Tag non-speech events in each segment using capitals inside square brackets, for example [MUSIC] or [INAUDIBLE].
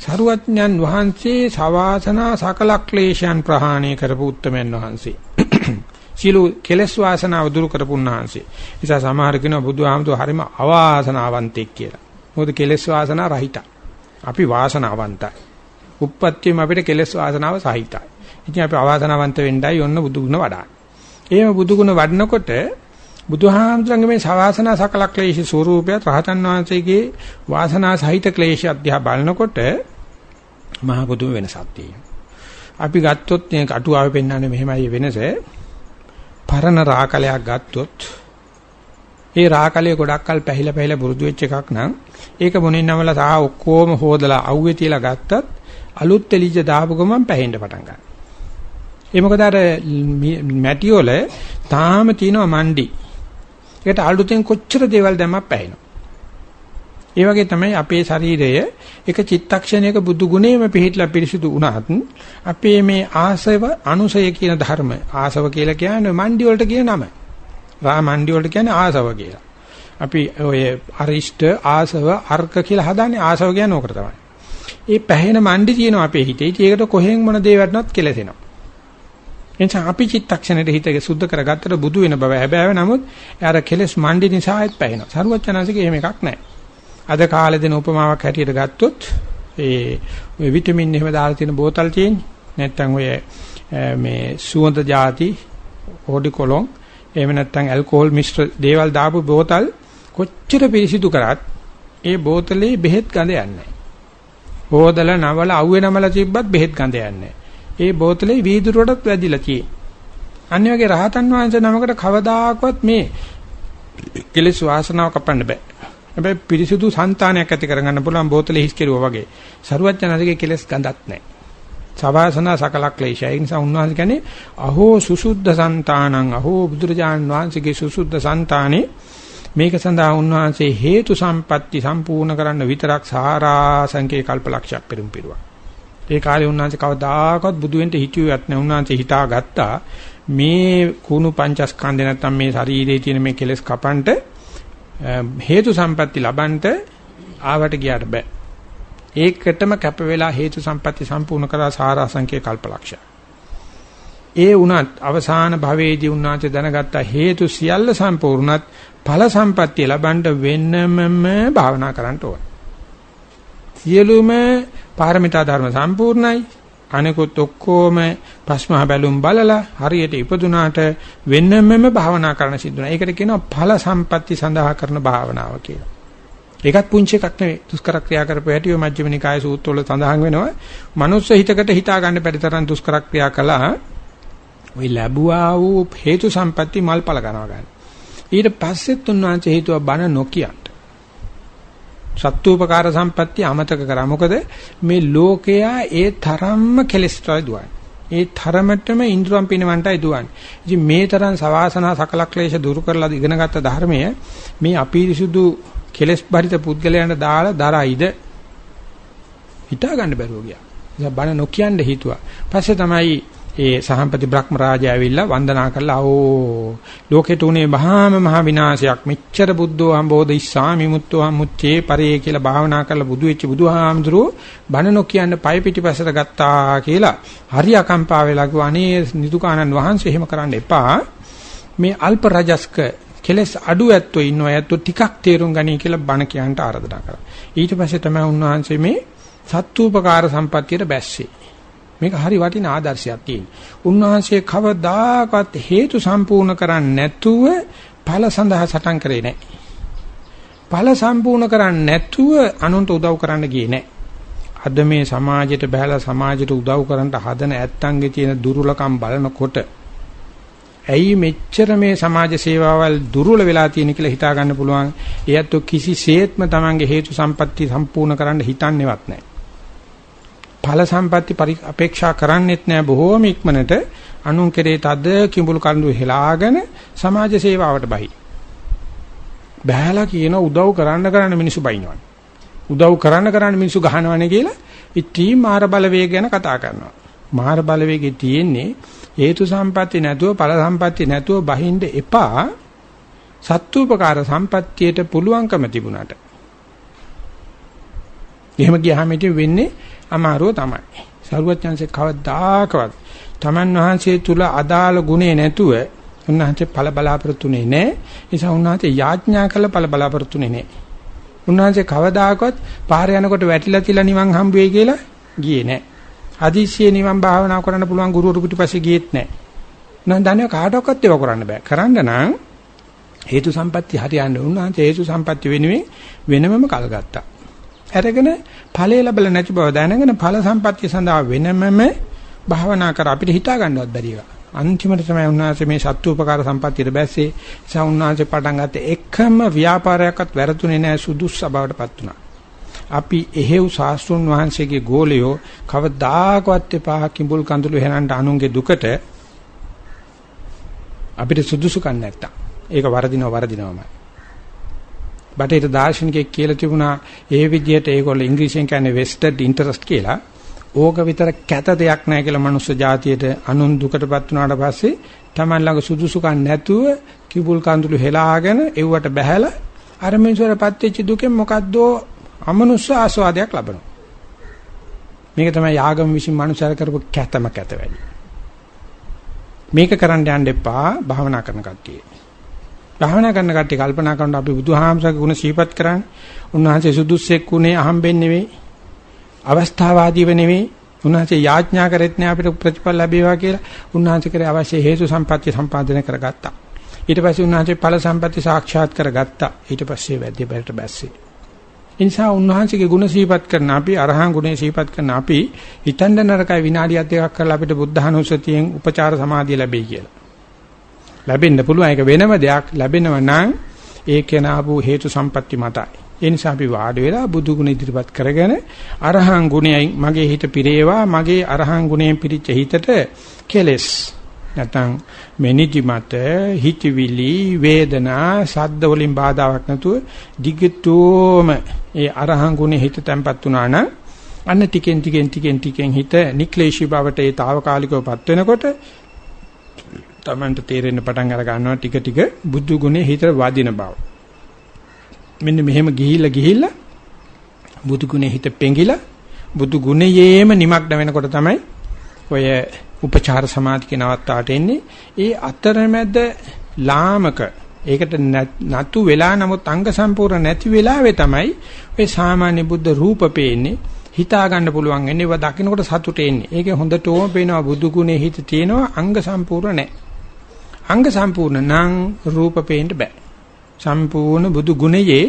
සරුවඥන් වහන්සේ සවාසනා සකල ක්ලේශයන් ප්‍රහාණය කරපු උත්තමයන් වහන්සේ. [CLEARS THROAT] සියලු කෙලස් වාසනාව දුරු කරපු උන්වහන්සේ. නිසා සමහර කෙනා බුදුහාමුදුර හරිම අවාසනාවන්තෙක් කියලා. මොකද කෙලස් වාසනා රහිතයි. අපි වාසනාවන්තයි. උප්පත්තියම අපිට කෙලස් වාසනාව සහිතයි. ඉතින් අපි අවාසනාවන්ත වෙන්නයි ඔන්න බුදු ගුණ වඩා. එහෙම බුදු ගුණ වඩනකොට බුදුහාමුදුරන්ගේ මේ සවාසනා සකල ක්ලේශ ස්වરૂපය රහතන් වහන්සේගේ වාසනා සහිත ක්ලේශ අධ්‍යා බලනකොට මහ බුදුම වෙනසක් තියෙනවා. අපි ගත්තොත් මේ අටුවාවේ පෙන්වන්නේ මෙහෙමයි වෙනස. පරණ රාකලයක් ගත්තොත් ඒ රාකලයේ ගොඩක් කල් පැහිලා පැහිලා බුරුදු වෙච්ච එකක් නම් ඒක මොනින් නමලා සහ ඔක්කොම හොදලා අවුවේ තියලා ගත්තත් අලුත් තෙලිජ දාපු ගමන් පැහෙන්න පටන් ගන්නවා. ඒ මොකද අර මැටි වල තාම තියෙනවා මණ්ඩි. ඒකට අලුතෙන් කොච්චර දේවල් දැම්මක් පැහැෙනවා. ඒ වගේ තමයි අපේ ශරීරය එක චිත්තක්ෂණයක බුදු ගුණේම පිළිහිట్లా පිරිසුදු වුණත් අපේ මේ ආසව අනුසය කියන ධර්ම ආසව කියලා කියන්නේ මණ්ඩි වලට කියන නම. රා මණ්ඩි වලට කියන්නේ ආසව කියලා. අපි ඔය අරිෂ්ඨ ආසව අර්ක කියලා හදාන්නේ ආසව කියන්නේ ඕකට තමයි. ඒ පැහැෙන මණ්ඩි තියෙනවා අපේ හිතේ. ඒකට කොහෙන් මොන දේ වටනත් කෙලසෙනවා. එනිසා අපි චිත්තක්ෂණයට හිත සුද්ධ කරගත්තට බුදු වෙන බව හැබැයි නමුත් අර කෙලස් මණ්ඩි නිසා ආයෙත් පැහැෙනවා. සරුවචනansiගේ එහෙම එකක් නැහැ. අද කාලේ දෙන උපමාවක් හැටියට ගත්තොත් ඒ ඔය විටමින් එහෙම දාලා තියෙන බෝතල් තියෙන්නේ. නැත්තම් ඔය මේ සුවඳ ಜಾති ඕඩිකොලොන් එහෙම නැත්තම් ඇල්කොහොල් මිශ්‍ර දේවල් දාපු බෝතල් කොච්චර පිරිසිදු කරත් ඒ බෝතලේ බෙහෙත් ගඳ යන්නේ නැහැ. හොදලා නවල අවුවේ නමලා තිබ්බත් බෙහෙත් ගඳ යන්නේ ඒ බෝතලේ වීදුරුවටත් වැදිලා තියෙන්නේ. අනිත් වගේ රහතන් වහන්සේ නමකට කවදාකවත් මේ කෙලෙස් වාසනාව කපන්න බෑ. හැබැයි පිරිසිදු సంతානයක් ඇති කරගන්න පුළුවන් බෝතලේ හිස් කෙරුවා වගේ. සරුවඥාණන්ගේ කෙලෙස් ගඳක් නැහැ. සවාසනා සකල ක්ලේශය. ඒ නිසා උන්වහන්සේ කියන්නේ අහෝ සුසුද්ධ సంతානං අහෝ බුදුරජාණන් වහන්සේගේ සුසුද්ධ సంతානේ මේක සඳහා උන්වහන්සේ හේතු සම්පatti සම්පූර්ණ කරන්න විතරක් සාරා සංකේ කල්පලක්ෂයක් පෙරම් පිරුවා. ඒ කාලේ උන්වහන්සේ කවදාකවත් බුදු වෙන්න හිතුවේවත් නැහැ. උන්වහන්සේ හිතාගත්තා මේ කුණු පංචස්කන්ධේ නැත්තම් මේ ශරීරයේ තියෙන මේ කෙලෙස් කපන්ට හේතු සම්පatti ලබන්ට ආවට ගියාට බෑ. ඒකටම කැප වෙලා හේතු සම්පatti සම්පූර්ණ කරලා සාරාංශකේ කල්පලක්ෂය. ඒ වුණත් අවසාන භවයේදී උන්වහන්සේ දැනගත්ත හේතු සියල්ල සම්පූර්ණත් ඵල සම්පත්තිය ලබන්න වෙන්නමම භාවනා කරන්න ඕන. සියලුම පාරමිතා ධර්ම සම්පූර්ණයි. අනිකුත් ඔක්කොම ප්‍රශ්න බැලුම් බලලා හරියට ඉපදුනාට වෙනමම භාවනා කරන්න සිද්ධුණා. ඒකට කියනවා ඵල සම්පatti සඳහා කරන භාවනාව කියලා. ඒකත් පුංචි එකක් නෙවෙයි. දුෂ්කර ක්‍රියා කරපු හැටි ඔය මජ්ක්‍ධිම නිකායේ සූත්‍රවල සඳහන් වෙනවා. මනුස්ස හිතකට හිතා ගන්න බැරි තරම් දුෂ්කර ක්‍රියා කළා. ওই ලැබුවා වූ හේතු සම්පatti මල්පල කරනවා ගන්න. ඊට පස්සෙත් උන්වහන්සේ හේතුව බණ නොකියන්න. සත්තුපකාර සම්පත්තිය අමතක කරා. මොකද මේ ලෝකයා ඒ තරම්ම කෙලස්ටරයි දුවන්නේ. ඒ තරමටම ඉන්ද්‍රයන් පිනවන්ටයි දුවන්නේ. ඉතින් මේ තරම් සවාසනා සකල ක්ලේශ දුරු කරලා ඉගෙනගත්ත ධර්මය මේ අපිරිසුදු කෙලස් බරිත පුද්ගලයන්ට දාලා දරයිද හිතා ගන්න බැරුව ගියා. ඉතින් බණ නොකියන්න හිතුවා. පස්සේ තමයි ඒ සහම්පති බ්‍රහ්ම රාජයා ඇවිල්ලා වන්දනා කළා ඕ ලෝකෙට උනේ මහාම මහ විනාශයක්. මෙච්චර බුද්ධෝ හම්බෝධ ඉස්සාමි මුත්තෝ හම්මුච්චේ පරේ කියලා භාවනා කරලා බුදු වෙච්ච බුදුහාමුදුරුවෝ බණ නොකියන්න පය පිටිපස්සට ගත්තා කියලා හරි අකම්පා වෙලා කිව්වා. අනේ නිදුකානන් වහන්සේ එහෙම කරන්න එපා. මේ අල්ප රජස්ක කෙලස් අඩු ඇත්තෝ ඉන්නවා. ඇත්තෝ ටිකක් තේරුම් ගනී කියලා බණ කියන්නට ආරාධනා කරා. ඊට පස්සේ තමයි උන්වහන්සේ මේ සත්තුපකාර සම්පත්තියට බැස්සේ. මේක හරි වටින ආදර්ශයක් තියෙන. උන්වහන්සේ කවදාකවත් හේතු සම්පූර්ණ කරන්නේ නැතුව ඵල සඳහා සටන් කරේ නැහැ. ඵල සම්පූර්ණ කරන්නේ නැතුව අනුන්ට උදව් කරන්න ගියේ නැහැ. අද මේ සමාජයට බහැලා සමාජයට උදව් කරන්න හදන ඇත්තන්ගේ තියෙන දුර්වලකම් බලනකොට ඇයි මෙච්චර මේ සමාජ සේවාවල් දුර්වල වෙලා තියෙන කියලා හිතා ගන්න පුළුවන්. එයත් කිසිසේත්ම Tamange හේතු සම්පatti සම්පූර්ණ කරන්න හිතන්නේවත් නැහැ. ඵල සම්පatti අපේක්ෂා කරන්නෙත් නෑ බොහෝම ඉක්මනට අනුන් කෙරේ තද කිඹුල් කඳු හෙලාගෙන සමාජ සේවාවට බහි. බෑලා කියන උදව් කරන්න කරන්න මිනිස්සු බයිනවනේ. උදව් කරන්න කරන්න මිනිස්සු ගහනවනේ කියලා ඉතින් මාර බලවේග ගැන කතා කරනවා. මාර බලවේගයේ තියෙන්නේ හේතු සම්පatti නැතුව ඵල සම්පatti නැතුව බහින්ද එපා සත්තුපකාර සම්පත්තියට පුළුවන්කම තිබුණාට එහෙම ගියාම ඉතින් වෙන්නේ අමාරුව තමයි. සරුවච්චන්සේ කවදාකවත් තමන් වහන්සේ තුල අදාළ ගුණේ නැතුව උන්වහන්සේ ඵල බලාපොරොත්තුනේ නැහැ. නිසා උන්වහන්සේ යාඥා කළ ඵල බලාපොරොත්තුනේ නැහැ. උන්වහන්සේ කවදාකවත් පාර යනකොට වැටිලා තියලා නිවන් හම්බ වෙයි කියලා ගියේ නැහැ. හදිස්සියේ නිවන් භාවනා කරන්න පුළුවන් ගුරුවරු පිටිපස්සේ ගියෙත් නැහැ. උන්වහන්සේ දන්නේ කාටවත් ඒව කරන්න බෑ. කරන්න නම් හේතු සම්පatti හරියන්න උන්වහන්සේ හේතු සම්පatti වෙනුවෙන් වෙනමම කල් ගත්තා. අරගෙන ඵලය ලැබලා නැති බව දැනගෙන ඵල සම්පatti සඳහා වෙනමම භාවනා කර අපිට හිතා ගන්නවත් බැරි එක. අන්තිමට තමයි උන්වහන්සේ මේ සත්තු උපකාර සම්පත්තියට බැස්සේ. ඒ උන්වහන්සේ පටන් ගත්ත එකම ව්‍යාපාරයක්වත් වැරතුනේ නැහැ සුදුස්ස බවටපත් වුණා. අපි එහෙව් ශාස්ත්‍රුන් වහන්සේගේ ගෝලයෝ කවදාකවත් එපා කිඹුල් කඳුළු හෙනන්ට අනුන්ගේ දුකට අපිට සුදුසුකම් නැත්තම් ඒක වරදිනව වරදිනවමයි. බටේට දාර්ශනිකයෙක් කියලා තිබුණා ඒ විදිහට ඒගොල්ලෝ ඉංග්‍රීසියෙන් කියන්නේ vested interest කියලා. ඕක විතර කැත දෙයක් නැහැ කියලා මනුස්ස జాතියට අනුන් දුකටපත් වුණාට පස්සේ Taman ළඟ සුදුසුකම් නැතුව කිඹුල් කඳුළු හෙලාගෙන එව්වට බැහැලා අර මිනිස්සුරපත් වෙච්ච දුකෙන් මොකද්ද අමනුස්ස ආස්වාදයක් ලබනවා. මේක තමයි යාගම විසින් මනුස්සයර කරපු කැතම කැත වැඩි. මේක කරන්න යන්න එපා භාවනා කරන කට්ටිය. භාවනා කරන කට්ටිය කල්පනා කරනකොට අපි බුදුහාමසගේ ගුණ සිහිපත් කරන්නේ. උන්වහන්සේ සුදුස්සෙක් උනේ අහම්බෙන් නෙවෙයි. අවස්ථාවාදීව නෙවෙයි. උන්වහන්සේ යාඥා කරෙත් නෑ අපිට ප්‍රතිඵල ලැබේවා කියලා. උන්වහන්සේ කරේ අවශ්‍ය හේතු සම්පත්‍ය සම්පාදනය කරගත්තා. ඊට පස්සේ උන්වහන්සේ ඵල සම්පත්‍ය සාක්ෂාත් කරගත්තා. ඊට පස්සේ වැඩි බැලට බැස්සේ. නිසා උන්වහන්සේගේ ගුණ සිහිපත් කරන අපි අරහන් ගුණේ සිහිපත් කරන අපි හිතන්න නරකයි විනාඩියක් දෙකක් කරලා අපිට බුද්ධහනුසතියෙන් උපචාර සමාධිය ලැබෙයි කියලා. ලැබෙන්න පුළුවන් ඒක වෙනම දෙයක් ලැබෙනව නම් ඒ කෙනාපු හේතු සම්පatti මතයි. ඒ නිසා අපි වාඩි වෙලා බුදු ගුණ ඉදිරිපත් කරගෙන අරහන් ගුණයයි මගේ හිත පිරේවා මගේ අරහන් ගුණයෙන් පිරිච්ච හිතට කෙලස් නැත්නම් මෙනිදි මත හිතවිලි වේදනා සද්ද වලින් බාධාවක් නැතුව දිගටම ඒ අරහන් ගුණේ හිත තැම්පත් වුණා නම් අන්න ටිකෙන් ටිකෙන් ටිකෙන් ටිකෙන් හිත නික්ලේශී බවට ඒ తాවකාලිකවපත් වෙනකොට තමන්ට තේරෙන්න පටන් අර ගන්නවා ටික ටික බුදු ගුණේ හිත වදින බව. මෙන්න මෙහෙම ගිහිල්ලා ගිහිල්ලා බුදු ගුණේ හිත පෙඟිලා බුදු ගුණයේම නිමග්න වෙනකොට තමයි ඔය උපචාර සමාධිය නවත්තාට එන්නේ. ඒ අතරමැද ලාමක ඒකට නතු වෙලා නමුත් අංග සම්පූර්ණ නැති වෙලාවේ තමයි ඔය සාමාන්‍ය බුද්ධ රූප පේන්නේ. හිතා ගන්න පුළුවන් වෙන්නේ ඒවා දකින්නකොට සතුට එන්නේ. ඒකේ හොඳටම පේනවා බුදු ගුණේ හිත තියෙනවා අංග සම්පූර්ණ නැහැ. අංග සම්පූර්ණ නම් රූප පේන්න බෑ. සම්පූර්ණ බුදු ගුණයේ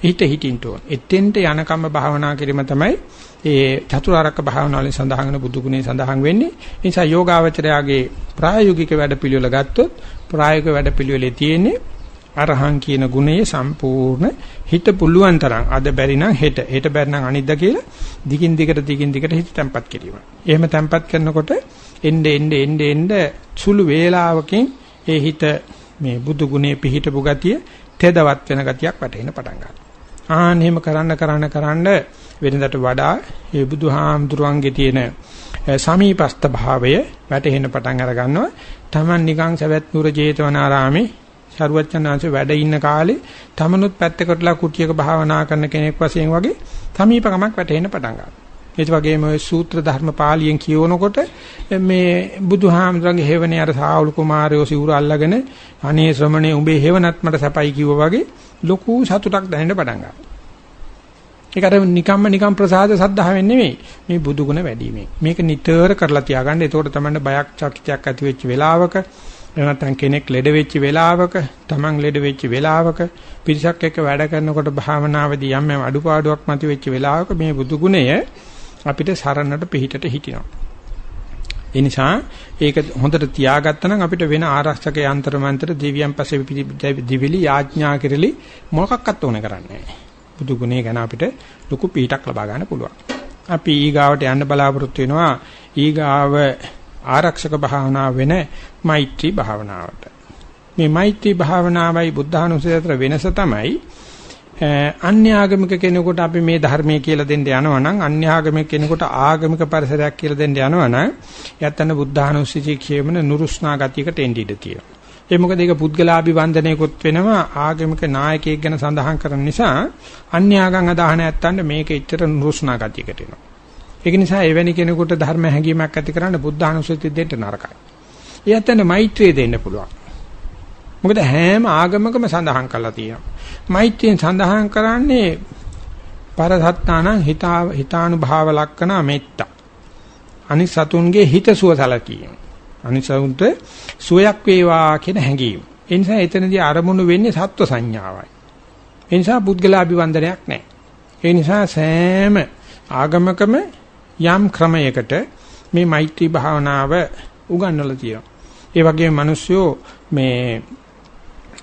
හිත හිටින්න ඕන. එතෙන්ට යනකම් භාවනා කිරීම තමයි ඒ චතුරාර්යක භාවනාවලින් සඳහන් වෙන බුදු ගුණේ සඳහන් වෙන්නේ. ඒ නිසා යෝගාවචරයාගේ ප්‍රායෝගික වැඩපිළිවෙල ගත්තොත් ප්‍රායෝගික වැඩපිළිවෙලේ තියෙන්නේ අරහං කියන ගුණයේ සම්පූර්ණ හිත පුළුවන් තරම් අද බැරි නම් හෙට හෙට බැරි නම් අනිද්දා කියලා දිගින් දිගට දිගින් දිගට හිත තැම්පත් කිරීම. එහෙම තැම්පත් කරනකොට එnde ende ende ende සුළු වේලාවකින් ඒ හිත මේ බුදු ගුණේ පිහිටපු ගතිය තෙදවත් වෙන ගතියක් වැටෙන්න පටන් ගන්නවා. ආන් එහෙම කරන්න කරන්න කරන්න වෙනදට වඩා මේ බුදුහාමුදුරන්ගේ තියෙන සමීපස්ත භාවය වැටෙන්න පටන් අර ගන්නවා. Taman නිකං සවැත් නුර ජේතවනාරාමේ ශරුවච්චන්හන්සේ වැඩ ඉන්න කාලේ තමනුත් පැත්තකටලා කුටියක භාවනා කරන කෙනෙක් වශයෙන් වගේ සමීපකමක් වැටෙන්න පටන් ගන්නවා. ඒ වගේම ওই සූත්‍ර ධර්ම පාළියෙන් කියවනකොට මේ බුදුහාමුදුරන්ගේ හේවනේ අර සාවුල් කුමාරයෝ සිවුර අල්ලගෙන අනේ ශ්‍රමණේ උඹේ හේවනත් මට සැපයි කිව්වා වගේ ලොකු සතුටක් දැනෙන්න පටන් ගන්නවා. ඒක අර නිකම්ම නිකම් ප්‍රසාද සද්ධාවෙන් නෙමෙයි මේ බුදු ගුණ වැඩිමේ. මේක නිතර කරලා තියාගන්න. එතකොට තමයි බයක් චකිතයක් ඇති වෙච්ච වෙලාවක නැත්නම් කෙනෙක් ලෙඩ වෙච්ච වෙලාවක, Taman ලෙඩ වෙච්ච වෙලාවක, පිරිසක් එක්ක වැඩ කරනකොට භාවනාවේදී යම් යම් අඩුපාඩුවක් මත වෙච්ච වෙලාවක මේ බුදු ගුණය අපිට සරණට පිහිටට හිටිනවා. ඒ නිසා ඒක හොඳට තියාගත්තා නම් අපිට වෙන ආරක්ෂක යන්ත්‍ර මන්ත්‍ර දිව්‍යයන් පස්සේ දිවිලි යාඥා කිරලි මොකක්වත් ඕන කරන්නේ නැහැ. බුදු ගුණේ ගැන අපිට ලොකු පිටක් ලබා ගන්න පුළුවන්. අපි ඊගාවට යන්න බලාපොරොත්තු වෙනවා ඊගාව ආරක්ෂක භාවනාව වෙන මෛත්‍රී භාවනාවට. මේ මෛත්‍රී භාවනාවයි බුද්ධානුස්සතිය අතර වෙනස තමයි අන්‍යාගමික කෙනෙකුට අපි මේ ධර්මයේ කියලා දෙන්න යනවා නම් අන්‍යාගමික කෙනෙකුට ආගමික පරිසරයක් කියලා දෙන්න යනවා නම් යත්තන බුද්ධානුස්සතිය කියවන නුරුස්නා ගතියකට එන්න ඉඩ තියෙනවා. ඒ මොකද ඒක පුද්ගලාභි වන්දනයකොත් වෙනවා ආගමික නායකයෙක් ගැන සඳහන් කරන නිසා අන්‍ය ආගම් අදහන නැත්තඳ මේක එච්චර නුරුස්නා ගතියකට එනවා. ඒක නිසා එවැනි කෙනෙකුට ධර්ම හැඟීමක් ඇති කරන්න බුද්ධ අනුසතිය දෙන්න නරකයි. එයාට මෛත්‍රිය දෙන්න පුළුවන්. මොකද හැම ආගමකම සඳහන් කරලා තියෙනවා. මෛත්‍රියෙන් සඳහන් කරන්නේ පරසත්තාන හිතා හිතානුභාව ලක්කන මෙත්ත. අනිත් සතුන්ගේ හිතසුව සලකීම. අනිත් සතුන්ට සුවයක් වේවා කියන හැඟීම. ඒ නිසා එතනදී අරමුණු වෙන්නේ සත්ව සංඥාවයි. ඒ නිසා පුද්ගලාභිවන්දනයක් නැහැ. ඒ නිසා සෑම ආගමකම යම් ක්‍රමයකට මේ මෛත්‍රී භාවනාව උගන්වලා තියෙනවා. ඒ වගේම මිනිස්සු මේ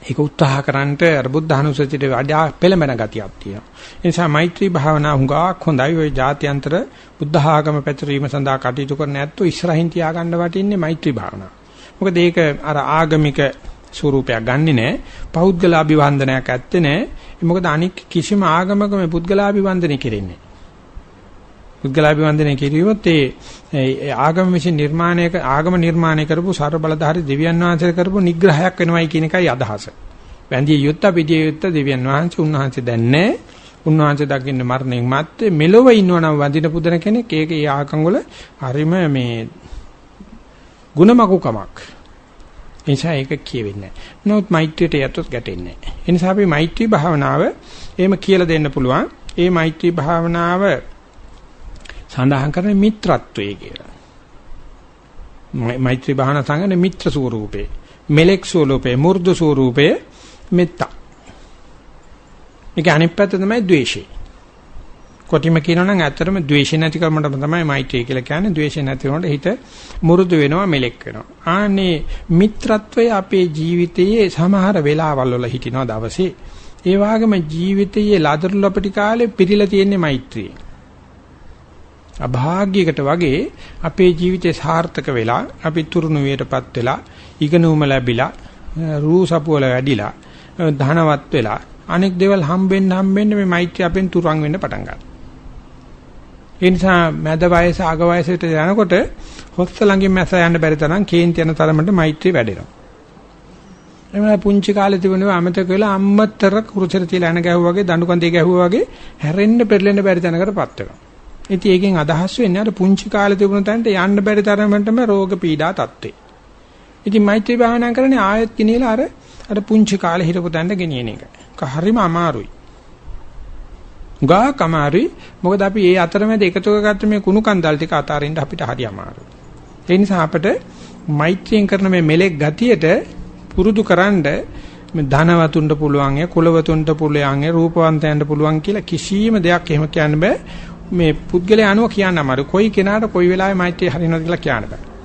ඒක උත්සාහ කරන්නට අර බුද්ධානුසතියට වඩා පෙළඹෙන ගතියක් තියෙනවා. ඒ නිසා මෛත්‍රී භාවනා හුඟක් හොඳයි. ওই ජාත්‍යන්තර බුද්ධ ආගම පැතිරීම සඳහා කටයුතු කරන ඇත්තෝ ඉස්සරහින් තියාගන්න වටින්නේ මෛත්‍රී භාවනාව. මොකද ඒක අර ආගමික ස්වරූපයක් ගන්නෙ නෑ. පෞද්ගලාභිවන්දනයක් ඇත්තේ නෑ. මොකද අනික් කිසිම ආගමක මේ පුද්ගලාභිවන්දනය කෙරෙන්නේ පුද්ගලාභිවන්දනය කිරීමත් ඒ ආගම විසින් නිර්මාණය ආගම නිර්මාණය කරපු සර්ව බලධාරී දෙවියන් වහන්සේ කරපු නිග්‍රහයක් වෙනවයි කියන එකයි අදහස. වැඳිය යුත්ත පිටිය යුත්ත දෙවියන් වහන්සේ උන්වහන්සේ දැන් නැහැ. උන්වහන්සේ දකින්න මරණයෙන් මත්තේ මෙලොව ඉන්නවනම් වඳින පුදන කෙනෙක් ඒක ඒ ආගම් වල හරිම මේ ಗುಣමකුකමක්. එනිසා ඒක කියවෙන්නේ නැහැ. නමුත් මෛත්‍රියට යතොත් ගැටෙන්නේ නැහැ. ඒ නිසා අපි මෛත්‍රී භාවනාව එහෙම කියලා දෙන්න පුළුවන්. ඒ මෛත්‍රී භාවනාව සඳහන් කරන්නේ මිත්‍රත්වයේ කියලා. මෛත්‍රී භාවනා සංගනේ මිත්‍ර ස්වරූපේ, මෙලෙක් ස්වරූපේ, මුර්ධ ස්වරූපේ මෙත්තා. මේක අනිත් පැත්ත තමයි ද්වේෂය. කොටිම කියනවා නම් ඇත්තටම ද්වේෂ නැති කමකට තමයි මෛත්‍රී කියලා කියන්නේ. ද්වේෂ නැති වුණොත් හිත මුරුදු වෙනවා, මෙලෙක් වෙනවා. ආනේ මිත්‍රත්වය අපේ ජීවිතයේ සමහර වෙලාවල් වල හිටිනවා දවසේ. ඒ වගේම ජීවිතයේ ලදරු ලපටි කාලේ පිරීලා තියෙන්නේ මෛත්‍රියෙන්. අභාග්‍යයකට වගේ අපේ ජීවිතේ සාර්ථක වෙලා අපි තුරුණු වියටපත් වෙලා ඉගෙනුම ලැබිලා රූ සපුවල වැඩිලා ධනවත් වෙලා අනෙක් දේවල් හම්බෙන්න හම්බෙන්න මේ මෛත්‍රිය අපෙන් තුරන් වෙන්න පටන් ගන්නවා. ඒ නිසා මැද වයස අග වයසට යනකොට හොස්ස ළඟින් මැස යන්න බැරි තරම් කේන්ති යන තරමට මෛත්‍රිය වැඩෙනවා. එමෙන්න පුංචි කාලේ තිබුණේ අමතක වෙලා අම්මතර කුරුසෙර තියලා එන ගැහුවා වගේ දඬු කන්දේ ගැහුවා වගේ හැරෙන්න පෙරලෙන්න බැරි තැනකටපත් වෙනවා. ඉතින් ඒකෙන් අදහස් වෙන්නේ අර පුංචි කාලේ තිබුණ තැනට යන්න බැරි තරමටම රෝග පීඩා තත්ත්වේ. ඉතින් මෛත්‍රී භාවනා කරන්නේ ආයෙත් ගෙනියලා අර අර පුංචි කාලේ හිටපු තැනට ගෙනියන එක. ඒක හරිම අමාරුයි. ගාක් අමාරුයි. මොකද අපි ඒ අතරමැද එකතු කරගත්ත මේ කුණු කන්දල් ටික අතාරින්න අපිට හරි අමාරුයි. ඒ නිසා අපිට මෛත්‍රියෙන් කරන මේ මෙලෙක් ගතියට පුරුදුකරනද මේ ධනවතුන්ට පුළුවන් ය කුලවතුන්ට පුළුවන් ය රූපවන්තයන්ට පුළුවන් කියලා කිසිම දෙයක් එහෙම කියන්න බෑ මේ පුද්ගලයා අනුව කියන්න අමාරු. කොයි කෙනාට කොයි වෙලාවෙ මෛත්‍රිය හරිනවද කියලා කියන්න බෑ.